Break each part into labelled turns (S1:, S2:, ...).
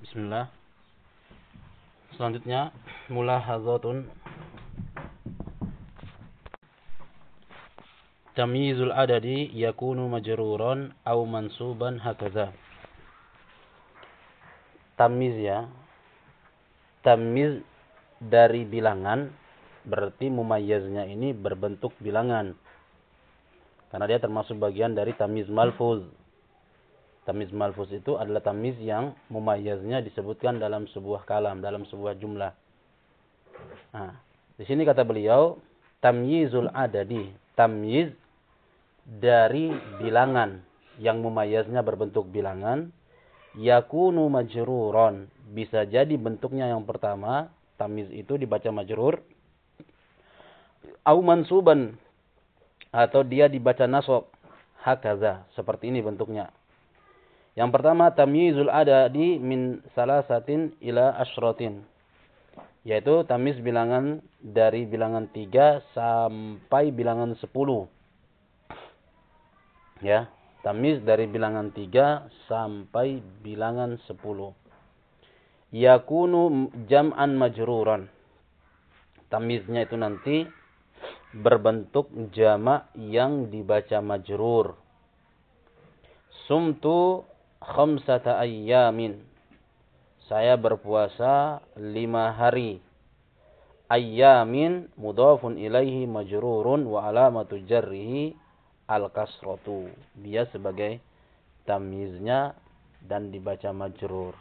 S1: Bismillah. Selanjutnya mulahazatun Tamyizul adadi yakunu majruran au mansuban hakaza. Tamyiz ya. Tamyiz dari bilangan berarti mumayyaznya ini berbentuk bilangan. Karena dia termasuk bagian dari tamyiz malfuz. Tamiz malfuz itu adalah tamiz yang mumayyaznya disebutkan dalam sebuah kalam, dalam sebuah jumlah. Nah, di sini kata beliau, tamyizul adadi, tamyiz dari bilangan yang mumayyaznya berbentuk bilangan, yakunu majruron. Bisa jadi bentuknya yang pertama, tamiz itu dibaca majrur, au mansuban atau dia dibaca nasab hakaza seperti ini bentuknya yang pertama tamyizul adadi min salasatin ila asyratin. Yaitu tamyiz bilangan dari bilangan 3 sampai bilangan 10. Ya, tamyiz dari bilangan 3 sampai bilangan 10. Yakunu jam'an majruran. Tamyiznya itu nanti berbentuk jamak yang dibaca majrur. Sumtu khamsata ayyamin. Saya berpuasa lima hari. Ayyamin mudhafun ilaihi majrurun wa alamatu jarrihi al-kasratu. Dia sebagai tamyiznya dan dibaca majrur.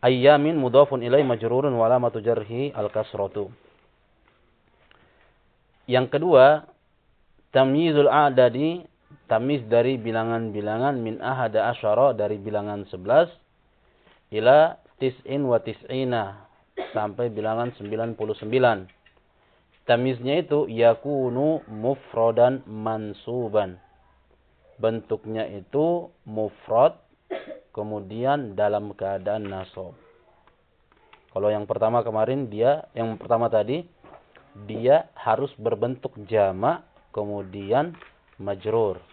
S1: Ayyamin mudhafun ilaihi majrurun wa alamatu jarrihi al-kasratu. Yang kedua, tamyizul adadi tamis dari bilangan-bilangan min ahada asyara dari bilangan 11 ila tis'in wa tis'ina sampai bilangan 99. Tamiznya itu yakunu mufradan mansuban. Bentuknya itu mufrad kemudian dalam keadaan nasab. Kalau yang pertama kemarin dia yang pertama tadi dia harus berbentuk jamak kemudian majrur.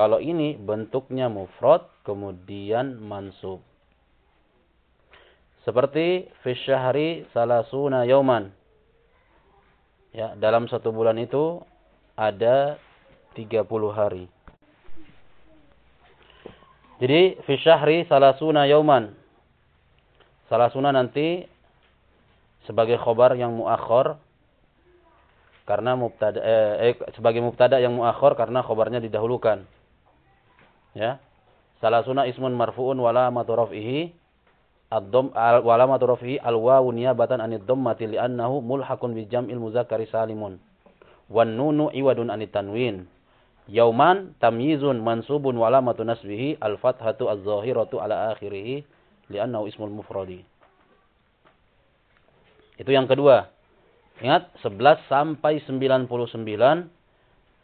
S1: Kalau ini bentuknya mufrad kemudian mansub. Seperti fi syahri salasuna yauman. Ya, dalam satu bulan itu ada 30 hari. Jadi fi syahri salasuna yauman. Salasuna nanti sebagai khobar yang muakhir karena mubtada eh, eh, sebagai mubtada yang muakhir karena khobarnya didahulukan. Ya. Salasuna ismun marfu'un wala maturaf'ihi ad-dham wala maturaf'ihi al-wawu niyabatan anid dhammati li'annahu mulhaqun bi jam'il muzakkari salimun. Wan nunu iwadun anit tanwin. Yauman tamyizun mansubun wala matunasbihi al-fathatu az-zahiratu ala akhirih li'annahu ismul mufradi. Itu yang kedua. Ingat 11 sampai 99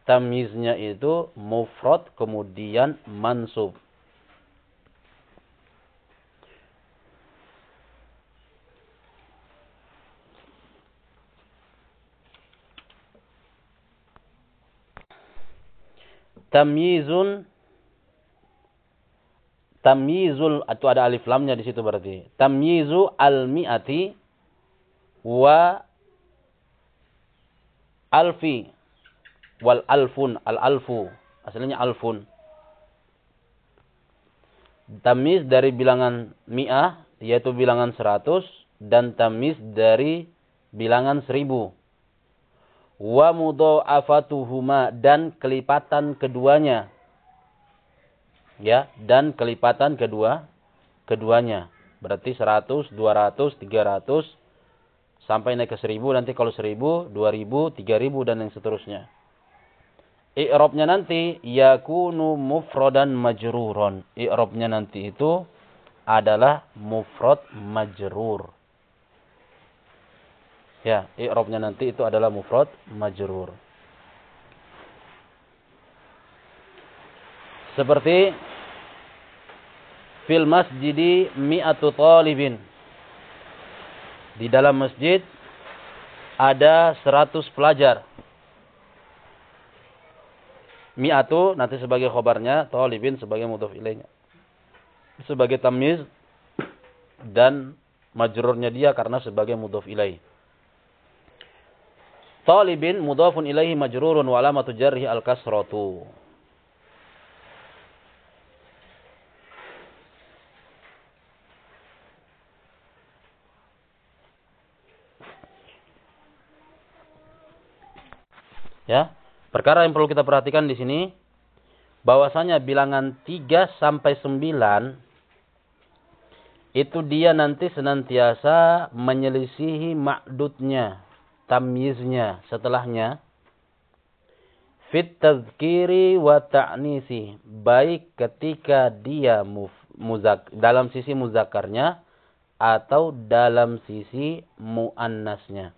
S1: tamyiznya itu mufrad kemudian mansub. Tamyizun tamyizul atau ada alif lamnya di situ berarti. Tamyizu al-mi'ati wa alfi wal alfun al alfu. Aslinya alfun. Tamiz dari bilangan mi'ah yaitu bilangan seratus dan tamiz dari bilangan seribu. Wa mudha'afatuhuma dan kelipatan keduanya. Ya dan kelipatan kedua keduanya. Berarti seratus dua ratus tiga ratus sampai naik ke seribu nanti kalau seribu dua ribu tiga ribu dan yang seterusnya i'rabnya nanti yakunu mufradan majruron. I'rabnya nanti itu adalah mufrad majrur. Ya, i'rabnya nanti itu adalah mufrad majrur. Seperti fil masjidi mi'atu talibin. Di dalam masjid ada 100 pelajar mi'atu nanti sebagai khobarnya talibin sebagai mudhaf ilaihnya sebagai tamyiz dan majrurnya dia karena sebagai mudhaf ilaih. Talibin mudhafun ilaihi majrurun wa alamatu jarhi al-kasratu. Ya. Perkara yang perlu kita perhatikan di sini bahwasanya bilangan 3 sampai 9 itu dia nanti senantiasa menyelisihi makdudnya, tamyiznya setelahnya. Fit tazkiri wa ta'nisi. Baik ketika dia muzak, dalam sisi muzakarnya atau dalam sisi muannasnya.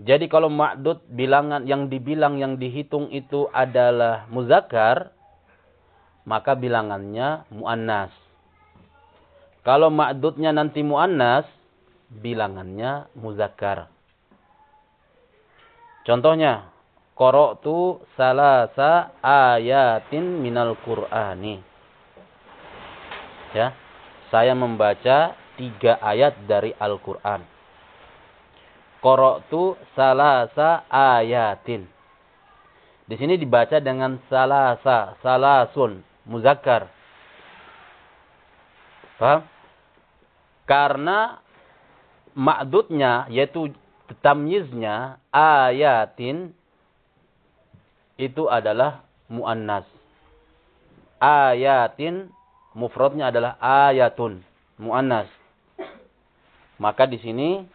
S1: Jadi kalau ma'dud bilangan yang dibilang yang dihitung itu adalah muzakkar, maka bilangannya muannas. Kalau ma'dudnya nanti muannas, bilangannya muzakkar. Contohnya, qara'tu salasa ayatin minal Qur'ani. Ya, saya membaca tiga ayat dari Al-Qur'an. Qara'tu salasa ayatin. Di sini dibaca dengan salasa, salasun, muzakkar. Paham? Karena ma'dudnya yaitu tamyiznya ayatin itu adalah muannas. Ayatin mufradnya adalah ayatun, muannas. Maka di sini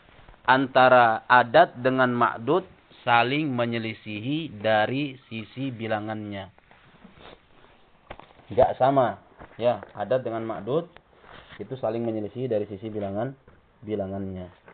S1: antara adat dengan ma'dud saling menyelisihi dari sisi bilangannya. Tidak sama. Ya, adat dengan ma'dud itu saling menyelisihi dari sisi bilangan bilangannya.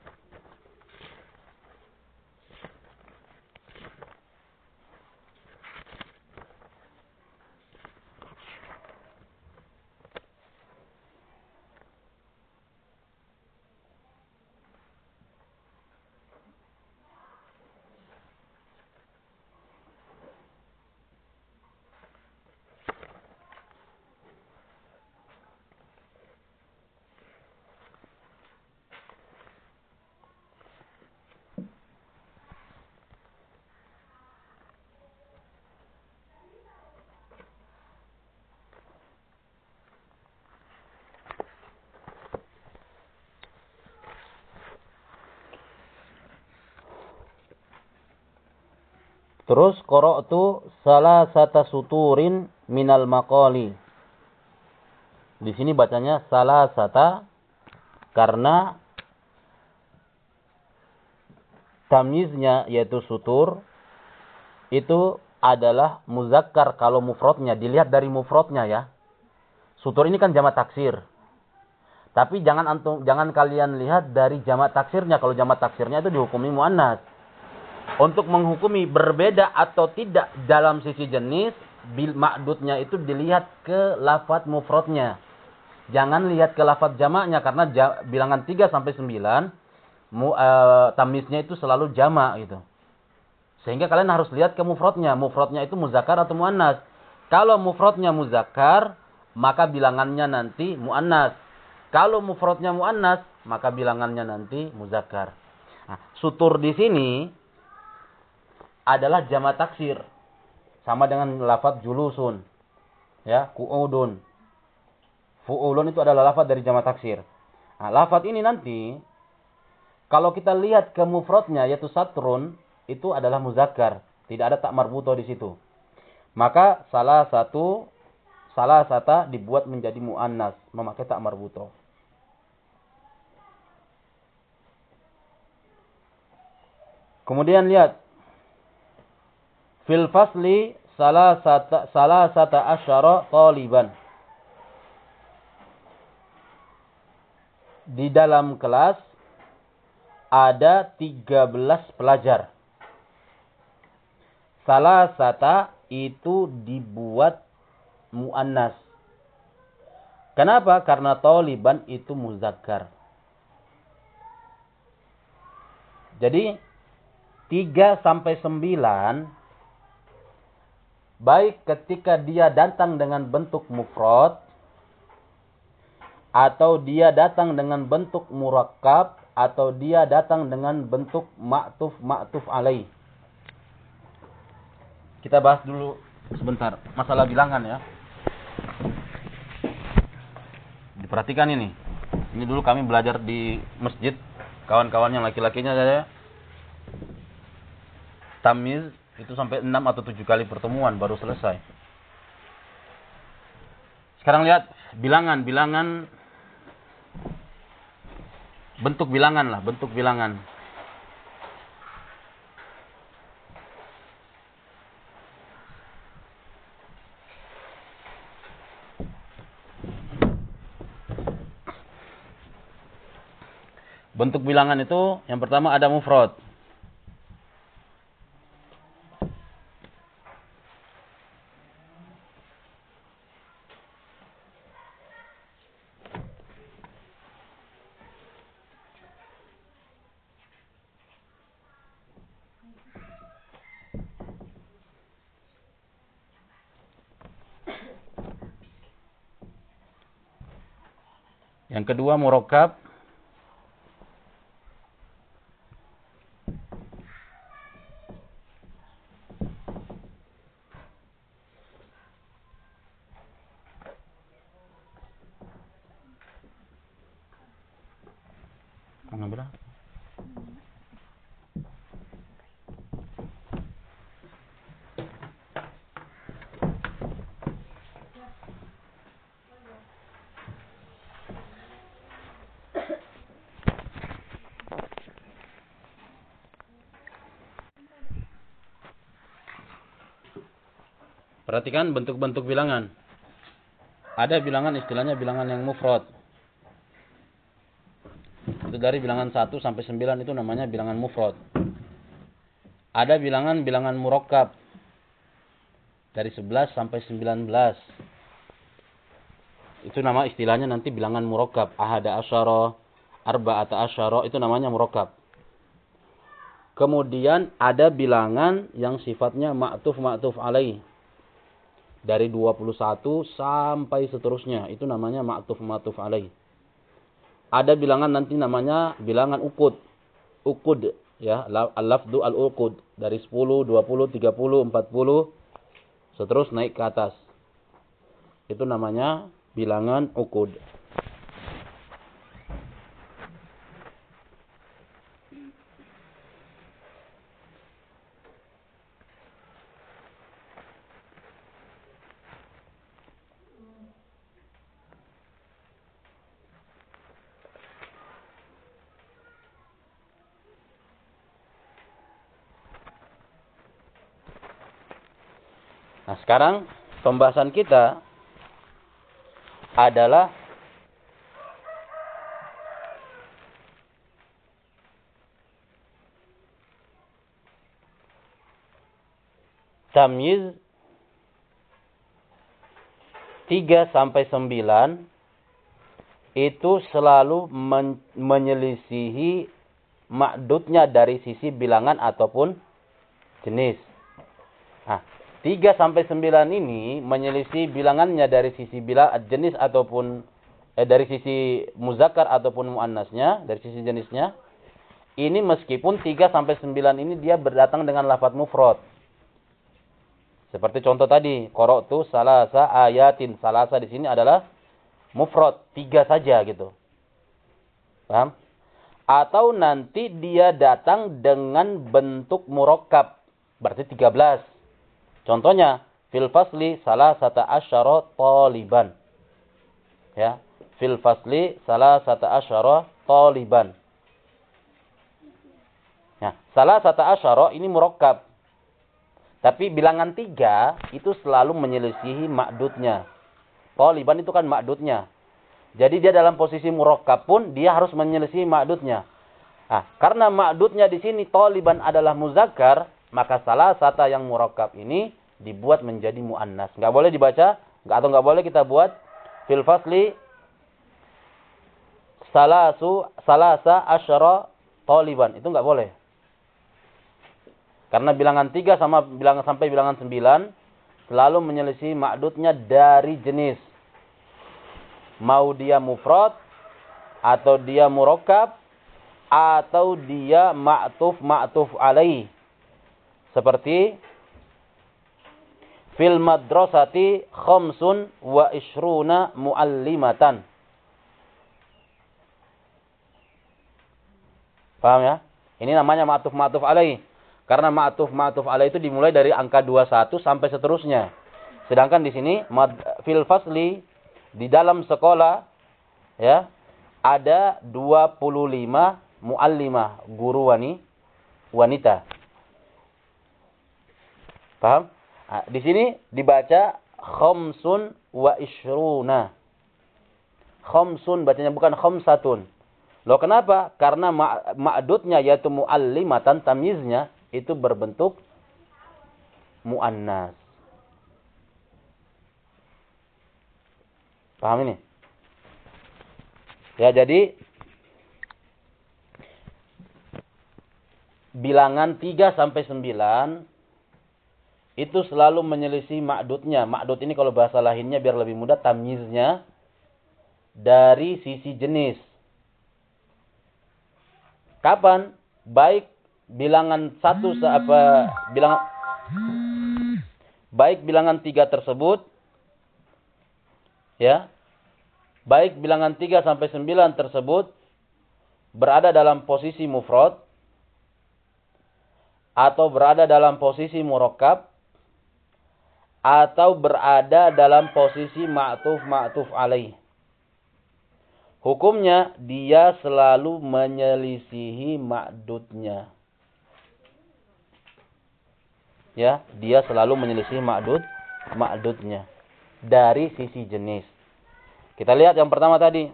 S1: Terus qara'tu salah sata suturin minal maqali. Di sini bacanya salah sata karena tamyiznya yaitu sutur itu adalah muzakkar kalau mufradnya dilihat dari mufradnya ya. Sutur ini kan jamak taksir. Tapi jangan antum jangan kalian lihat dari jamak taksirnya. Kalau jamak taksirnya itu dihukumi muannas untuk menghukumi berbeda atau tidak dalam sisi jenis, bil ma'dudnya itu dilihat ke lafat mufradnya. Jangan lihat ke lafat jamaknya karena ja, bilangan 3 sampai 9 mu, e, tamiznya itu selalu jamak gitu. Sehingga kalian harus lihat ke mufradnya. Mufradnya itu muzakkar atau muannas. Kalau mufradnya muzakkar, maka bilangannya nanti muannas. Kalau mufradnya muannas, maka bilangannya nanti muzakkar. Nah, sutur di sini adalah jama taksir. Sama dengan lafaz julusun. Ya, ku'udun. Fu'ulun itu adalah lafaz dari jama taksir. Nah, lafaz ini nanti kalau kita lihat ke mufradnya yaitu satrun itu adalah muzakkar, tidak ada tak marbuto di situ. Maka salah satu salah sata dibuat menjadi muannas, memakai tak marbuto. Kemudian lihat fil fasli salah sata salah sata asyara taliban. Di dalam kelas ada 13 pelajar. Salah sata itu dibuat muannas. Kenapa? Karena taliban itu muzakkar. Jadi 3 sampai 9 baik ketika dia datang dengan bentuk mufrad atau dia datang dengan bentuk murakkab atau dia datang dengan bentuk ma'tuf ma'tuf alaih. Kita bahas dulu sebentar masalah bilangan ya. Diperhatikan ini. Ini dulu kami belajar di masjid kawan-kawan yang laki-lakinya saya tamiz itu sampai 6 atau 7 kali pertemuan baru selesai. Sekarang lihat bilangan-bilangan bentuk bilangan lah, bentuk bilangan. Bentuk bilangan itu yang pertama ada mufrad. Yang kedua murokab. Perhatikan bentuk-bentuk bilangan. Ada bilangan istilahnya bilangan yang mufrad. Itu dari bilangan 1 sampai 9 itu namanya bilangan mufrad. Ada bilangan-bilangan murakkab. Dari 11 sampai 19. Itu nama istilahnya nanti bilangan murakkab. Ahada asyara, arba'ata asyara, itu namanya murakkab. Kemudian ada bilangan yang sifatnya ma'tuf ma'tuf alaih dari 21 sampai seterusnya. Itu namanya ma'tuf ma'tuf alaih. Ada bilangan nanti namanya bilangan ukud. Ukud ya, al-lafdu al-ukud dari 10, 20, 30, 40 seterus naik ke atas. Itu namanya bilangan ukud. Nah, sekarang pembahasan kita adalah tamyiz 3 sampai 9 itu selalu men menyelisihi makdudnya dari sisi bilangan ataupun jenis. Nah, 3 sampai 9 ini menyelisih bilangannya dari sisi bila jenis ataupun eh, dari sisi muzakkar ataupun muannasnya, dari sisi jenisnya. Ini meskipun 3 sampai 9 ini dia berdatang dengan lafaz mufrad. Seperti contoh tadi, qara'tu salasa ayatin. Salasa di sini adalah mufrad, 3 saja gitu. Paham? Atau nanti dia datang dengan bentuk murakkab. Berarti 13 Contohnya, fil fasli salah satu asyara taliban. Ya, fil fasli salah satu asyara taliban. Ya, salah satu asyara ini murakkab. Tapi bilangan tiga itu selalu menyelisihi makdudnya. Taliban itu kan makdudnya. Jadi dia dalam posisi murakkab pun dia harus menyelisihi makdudnya. Nah, karena makdudnya di sini taliban adalah muzakkar, maka salah satu yang murakkab ini dibuat menjadi muannas. Enggak boleh dibaca, enggak atau enggak boleh kita buat fil fasli salasu salasa asyara taliban. Itu enggak boleh. Karena bilangan 3 sama bilangan sampai bilangan 9 selalu menyelisih makdudnya dari jenis. Mau dia mufrad atau dia murakkab atau dia ma'tuf ma'tuf alaih. Seperti fil madrasati khamsun wa ishruna muallimatan. Paham ya? Ini namanya ma'tuf ma'tuf alaih. Karena ma'tuf ma'tuf alaih itu dimulai dari angka 21 sampai seterusnya. Sedangkan di sini fil fasli di dalam sekolah ya ada 25 muallimah, guru wani, wanita. Paham? Nah, di sini dibaca khamsun wa ishruna. Khamsun bacanya bukan khamsatun. Loh kenapa? Karena ma'dudnya yaitu muallimatan tamyiznya itu berbentuk muannas. Paham ini? Ya, jadi bilangan 3 sampai 9 itu selalu menyelisih makdudnya. Makdud ini kalau bahasa lainnya biar lebih mudah tamyiznya dari sisi jenis. Kapan? Baik bilangan satu apa bilangan baik bilangan tiga tersebut ya baik bilangan tiga sampai sembilan tersebut berada dalam posisi mufrad atau berada dalam posisi murakkab atau berada dalam posisi ma'tuf ma'tuf alaih. Hukumnya dia selalu menyelisihi ma'dudnya. Ya, dia selalu menyelisihi ma'dud ma'dudnya dari sisi jenis. Kita lihat yang pertama tadi.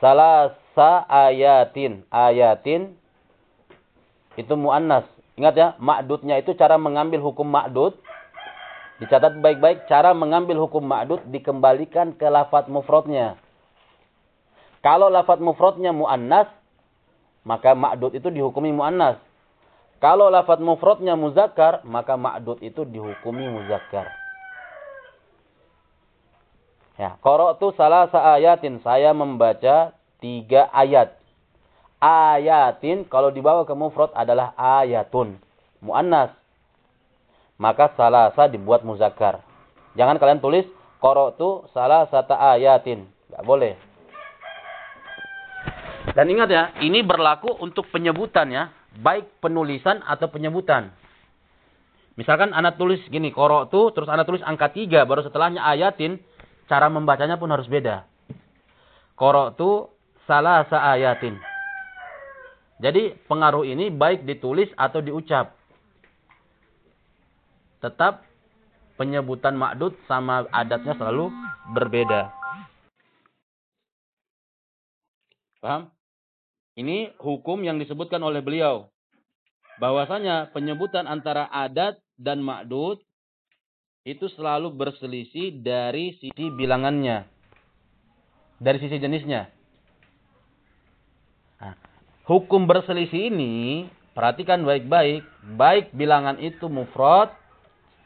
S1: Salasa ayatin. Ayatin itu muannas. Ingat ya, ma'dudnya itu cara mengambil hukum ma'dud. Dicatat baik-baik, cara mengambil hukum ma'dud dikembalikan ke lafat mufradnya. Kalau lafat mufradnya muannas, maka ma'dud itu dihukumi muannas. Kalau lafat mufradnya muzakkar, maka ma'dud itu dihukumi muzakkar. Ya, qara'tu salah ayatin. Saya membaca tiga ayat ayatin kalau dibawa ke mufrad adalah ayatun muannas maka salasa dibuat muzakkar. Jangan kalian tulis qara'tu salah sata ayatin. Enggak boleh. Dan ingat ya ini berlaku untuk penyebutan ya. Baik penulisan atau penyebutan. Misalkan anak tulis gini qara'tu terus anak tulis angka 3 baru setelahnya ayatin cara membacanya pun harus beda. Qara'tu salah ayatin. Jadi pengaruh ini baik ditulis atau diucap. Tetap penyebutan makdud sama adatnya selalu berbeda. Paham? Ini hukum yang disebutkan oleh beliau. Bahwasanya penyebutan antara adat dan makdud itu selalu berselisih dari sisi bilangannya. Dari sisi jenisnya. Nah, hukum berselisih ini perhatikan baik-baik, baik bilangan itu mufrad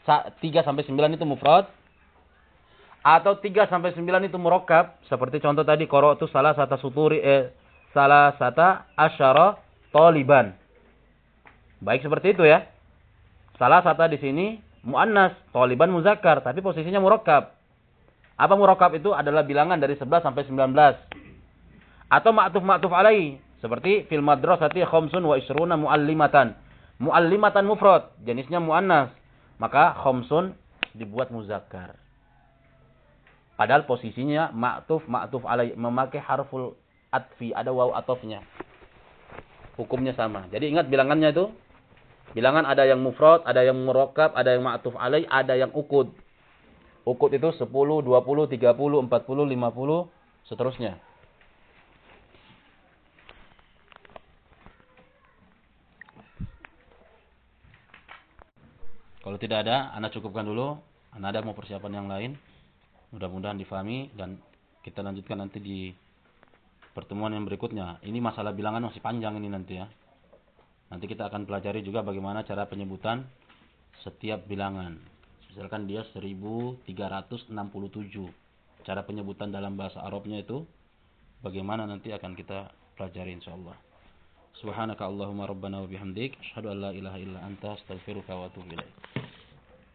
S1: 3 sampai 9 itu mufrad atau 3 sampai 9 itu murakkab seperti contoh tadi qara'tu salah satu suturi eh salah satu asyara taliban. Baik seperti itu ya. Salah satu di sini muannas, taliban muzakkar tapi posisinya murakkab. Apa murakkab itu adalah bilangan dari 11 sampai 19. Atau ma'tuf ma'tuf alaihi seperti fil madrasati khamsun wa isruna muallimatan. Muallimatan mufrad, jenisnya muannas. Maka khamsun dibuat muzakkar. Padahal posisinya ma'tuf ma'tuf alai memakai harful atfi, ada waw atofnya. Hukumnya sama. Jadi ingat bilangannya itu. Bilangan ada yang mufrad, ada yang murakkab, ada yang ma'tuf alai, ada yang ukud. Ukud itu 10, 20, 30, 40, 50, seterusnya. Kalau tidak ada, Anda cukupkan dulu. Anda ada mau persiapan yang lain. Mudah-mudahan difahami dan kita lanjutkan nanti di pertemuan yang berikutnya. Ini masalah bilangan masih panjang ini nanti ya. Nanti kita akan pelajari juga bagaimana cara penyebutan setiap bilangan. Misalkan dia 1367. cara penyebutan dalam bahasa Arabnya itu bagaimana nanti akan kita pelajari insyaallah. Subhanaka Allahumma rabbana wa bihamdik asyhadu an la ilaha illa anta astaghfiruka wa atubu.